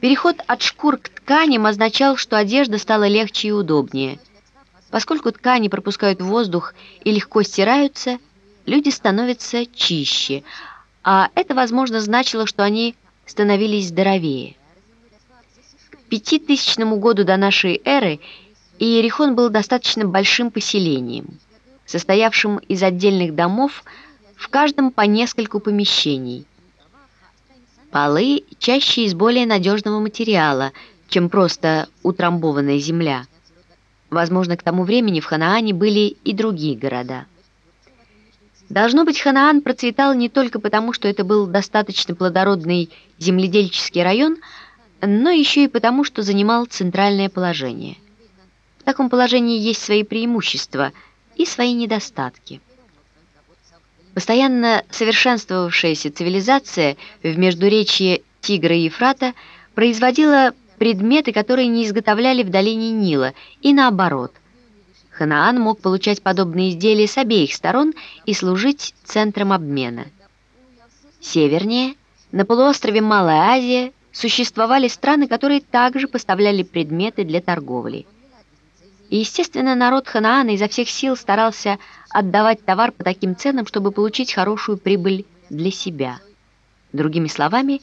Переход от шкур к тканям означал, что одежда стала легче и удобнее. Поскольку ткани пропускают воздух и легко стираются, люди становятся чище, а это, возможно, значило, что они становились здоровее. К 5000 году до нашей эры Иерихон был достаточно большим поселением, состоявшим из отдельных домов, в каждом по нескольку помещений. Полы чаще из более надежного материала, чем просто утрамбованная земля. Возможно, к тому времени в Ханаане были и другие города. Должно быть, Ханаан процветал не только потому, что это был достаточно плодородный земледельческий район, но еще и потому, что занимал центральное положение. В таком положении есть свои преимущества и свои недостатки. Постоянно совершенствовавшаяся цивилизация в междуречье Тигра и Ефрата производила предметы, которые не изготовляли в долине Нила, и наоборот. Ханаан мог получать подобные изделия с обеих сторон и служить центром обмена. Севернее, на полуострове Малая Азия, существовали страны, которые также поставляли предметы для торговли. И, естественно, народ Ханаана изо всех сил старался отдавать товар по таким ценам, чтобы получить хорошую прибыль для себя. Другими словами,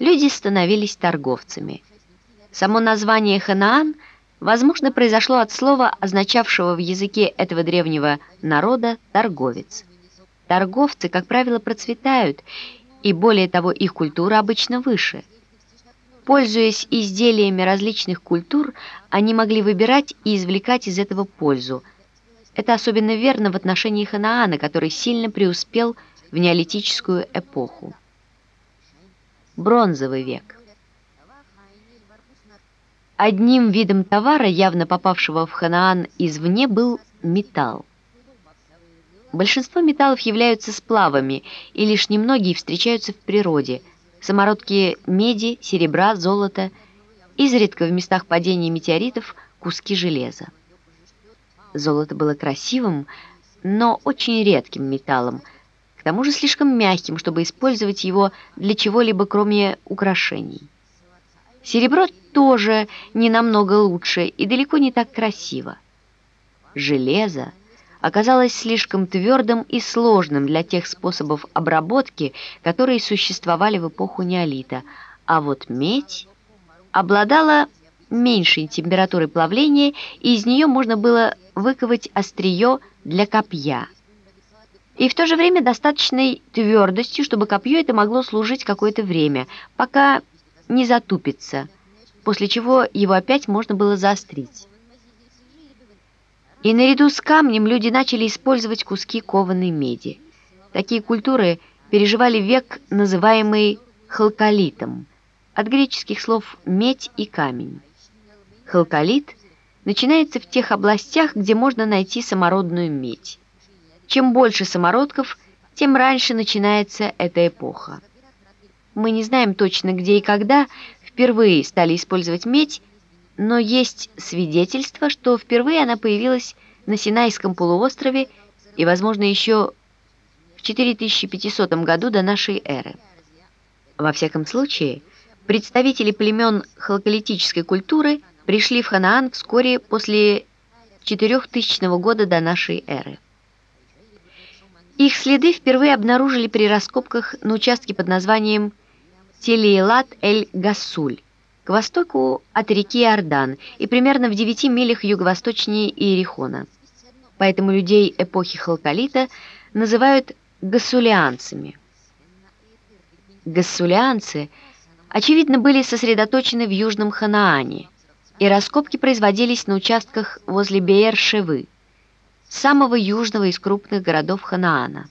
люди становились торговцами. Само название Ханаан, возможно, произошло от слова, означавшего в языке этого древнего народа «торговец». Торговцы, как правило, процветают, и более того, их культура обычно выше – Пользуясь изделиями различных культур, они могли выбирать и извлекать из этого пользу. Это особенно верно в отношении Ханаана, который сильно преуспел в неолитическую эпоху. Бронзовый век. Одним видом товара, явно попавшего в Ханаан извне, был металл. Большинство металлов являются сплавами, и лишь немногие встречаются в природе – самородки меди, серебра, золота, изредка в местах падения метеоритов куски железа. Золото было красивым, но очень редким металлом, к тому же слишком мягким, чтобы использовать его для чего-либо, кроме украшений. Серебро тоже не намного лучше и далеко не так красиво. Железо оказалось слишком твердым и сложным для тех способов обработки, которые существовали в эпоху неолита, а вот медь обладала меньшей температурой плавления, и из нее можно было выковать острие для копья. И в то же время достаточной твердостью, чтобы копье это могло служить какое-то время, пока не затупится, после чего его опять можно было заострить. И наряду с камнем люди начали использовать куски кованой меди. Такие культуры переживали век, называемый халколитом, от греческих слов «медь» и «камень». Халколит начинается в тех областях, где можно найти самородную медь. Чем больше самородков, тем раньше начинается эта эпоха. Мы не знаем точно, где и когда впервые стали использовать медь, но есть свидетельство, что впервые она появилась на Синайском полуострове и, возможно, еще в 4500 году до нашей эры. Во всяком случае, представители племен халколитической культуры пришли в Ханаан вскоре после 4000 года до нашей эры. Их следы впервые обнаружили при раскопках на участке под названием Телиелат-эль-Гасуль, к востоку от реки Иордан и примерно в 9 милях юго-восточнее Иерихона. Поэтому людей эпохи Халкалита называют гассулианцами. Гассулианцы, очевидно, были сосредоточены в Южном Ханаане, и раскопки производились на участках возле Беер-Шевы, самого южного из крупных городов Ханаана.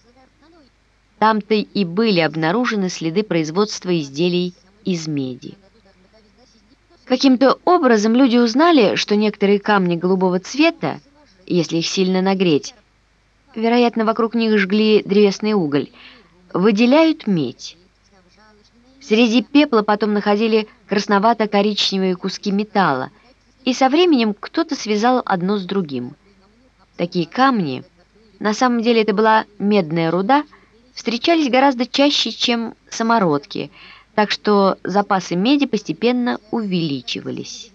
Там-то и были обнаружены следы производства изделий из меди. Каким-то образом люди узнали, что некоторые камни голубого цвета, если их сильно нагреть, вероятно, вокруг них жгли древесный уголь, выделяют медь. Среди пепла потом находили красновато-коричневые куски металла, и со временем кто-то связал одно с другим. Такие камни, на самом деле это была медная руда, встречались гораздо чаще, чем самородки – так что запасы меди постепенно увеличивались.